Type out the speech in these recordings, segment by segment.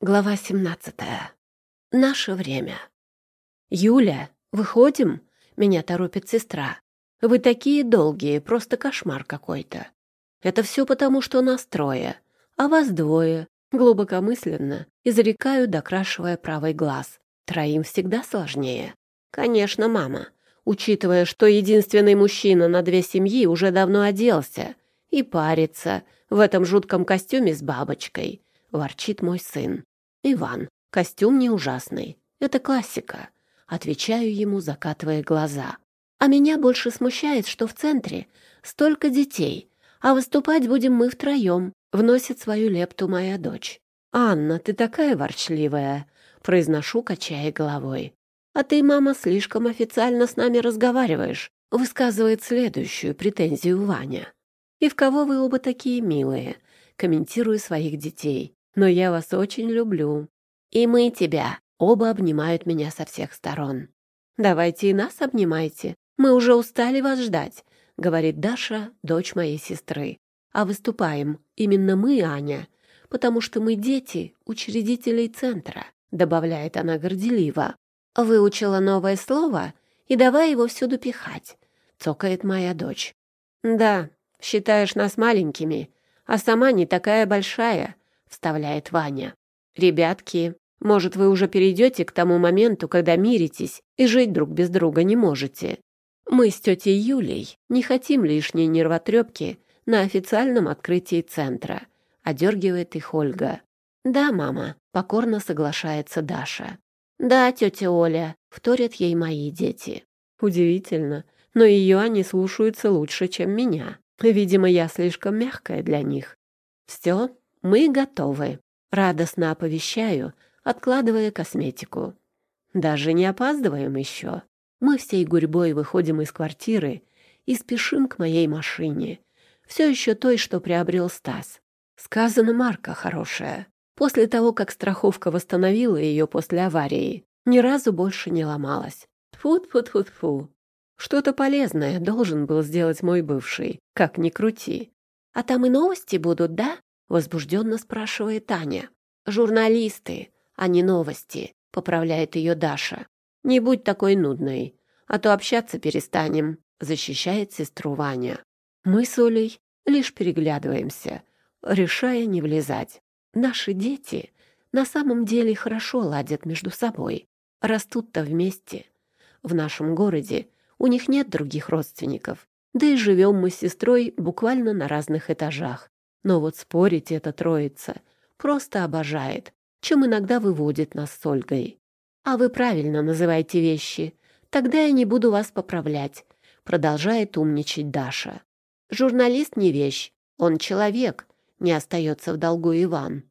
Глава 17. Наше время. «Юля, выходим?» — меня торопит сестра. «Вы такие долгие, просто кошмар какой-то. Это все потому, что нас трое, а вас двое». Глубокомысленно изрекаю, докрашивая правый глаз. Троим всегда сложнее. «Конечно, мама, учитывая, что единственный мужчина на две семьи уже давно оделся и парится в этом жутком костюме с бабочкой», — ворчит мой сын. «Иван, костюм не ужасный. Это классика». Отвечаю ему, закатывая глаза. «А меня больше смущает, что в центре столько детей, а выступать будем мы втроем», — вносит свою лепту моя дочь. «Анна, ты такая ворчливая», — произношу, качая головой. «А ты, мама, слишком официально с нами разговариваешь», — высказывает следующую претензию Ваня. «И в кого вы оба такие милые?» — комментирую своих детей но я вас очень люблю. И мы тебя. Оба обнимают меня со всех сторон. Давайте и нас обнимайте. Мы уже устали вас ждать, говорит Даша, дочь моей сестры. А выступаем именно мы, Аня, потому что мы дети учредителей центра, добавляет она горделиво. Выучила новое слово и давай его всюду пихать, цокает моя дочь. Да, считаешь нас маленькими, а сама не такая большая, — вставляет Ваня. «Ребятки, может, вы уже перейдете к тому моменту, когда миритесь и жить друг без друга не можете. Мы с тетей Юлей не хотим лишней нервотрепки на официальном открытии центра», — одергивает их Ольга. «Да, мама», — покорно соглашается Даша. «Да, тетя Оля», — вторят ей мои дети. Удивительно, но ее они слушаются лучше, чем меня. Видимо, я слишком мягкая для них. Все, мы готовы. Радостно оповещаю, откладывая косметику. Даже не опаздываем еще. Мы всей гурьбой выходим из квартиры и спешим к моей машине. Все еще той, что приобрел Стас. Сказано марка хорошая. После того, как страховка восстановила ее после аварии, ни разу больше не ломалась. Тфу-тфу-тфу-тфу. Что-то полезное должен был сделать мой бывший, как ни крути. А там и новости будут, да? Возбужденно спрашивает Таня. «Журналисты, а не новости», — поправляет ее Даша. «Не будь такой нудной, а то общаться перестанем», — защищает сестру Ваня. Мы с Олей лишь переглядываемся, решая не влезать. Наши дети на самом деле хорошо ладят между собой, растут-то вместе. В нашем городе у них нет других родственников, да и живем мы с сестрой буквально на разных этажах. Но вот спорить эта троица просто обожает, чем иногда выводит нас с Ольгой. «А вы правильно называете вещи. Тогда я не буду вас поправлять», — продолжает умничать Даша. «Журналист не вещь, он человек», — не остается в долгу Иван.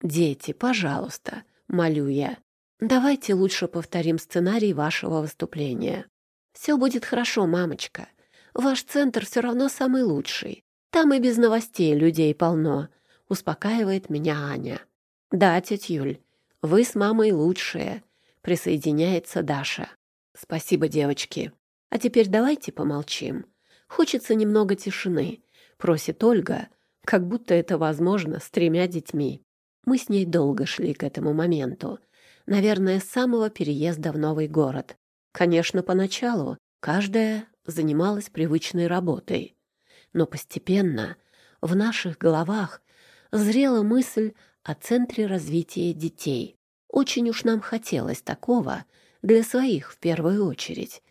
«Дети, пожалуйста», — молю я. «Давайте лучше повторим сценарий вашего выступления». «Все будет хорошо, мамочка. Ваш центр все равно самый лучший. Там и без новостей людей полно, успокаивает меня Аня. Да, тетя Юль, вы с мамой лучшие, присоединяется Даша. Спасибо, девочки. А теперь давайте помолчим. Хочется немного тишины, просит Ольга, как будто это возможно с тремя детьми. Мы с ней долго шли к этому моменту. Наверное, с самого переезда в новый город. Конечно, поначалу каждая занималась привычной работой но постепенно в наших головах зрела мысль о центре развития детей. Очень уж нам хотелось такого для своих в первую очередь,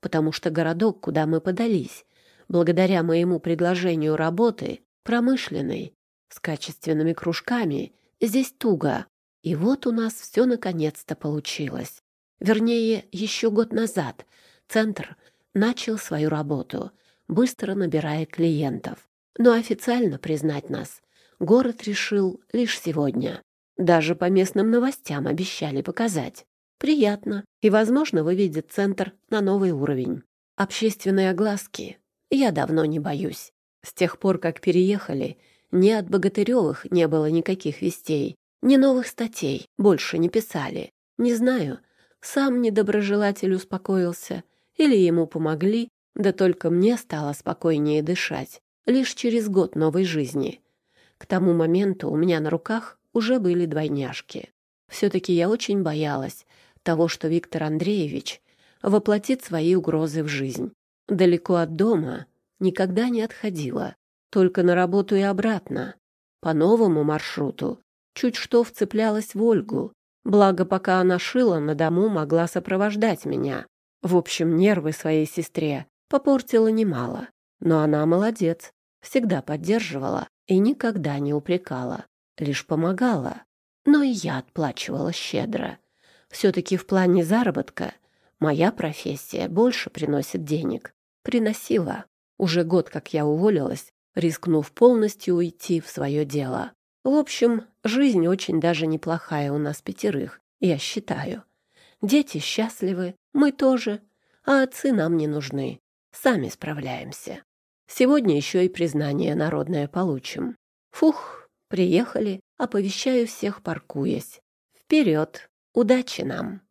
потому что городок, куда мы подались, благодаря моему предложению работы, промышленный, с качественными кружками, здесь туго. И вот у нас все наконец-то получилось. Вернее, еще год назад центр начал свою работу — быстро набирая клиентов. Но официально признать нас город решил лишь сегодня. Даже по местным новостям обещали показать. Приятно, и, возможно, выведет центр на новый уровень. Общественной огласки я давно не боюсь. С тех пор, как переехали, ни от Богатыревых не было никаких вестей, ни новых статей больше не писали. Не знаю, сам недоброжелатель успокоился или ему помогли, да только мне стало спокойнее дышать лишь через год новой жизни. К тому моменту у меня на руках уже были двойняшки. Все-таки я очень боялась того, что Виктор Андреевич воплотит свои угрозы в жизнь. Далеко от дома никогда не отходила, только на работу и обратно. По новому маршруту чуть что вцеплялась в Ольгу, благо пока она шила, на дому могла сопровождать меня. В общем, нервы своей сестре попортила немало, но она молодец, всегда поддерживала и никогда не упрекала, лишь помогала. Но и я отплачивала щедро. Все-таки в плане заработка моя профессия больше приносит денег. Приносила. Уже год, как я уволилась, рискнув полностью уйти в свое дело. В общем, жизнь очень даже неплохая у нас пятерых, я считаю. Дети счастливы, мы тоже, а отцы нам не нужны. Сами справляемся. Сегодня еще и признание народное получим. Фух, приехали, оповещаю всех, паркуясь. Вперед! Удачи нам!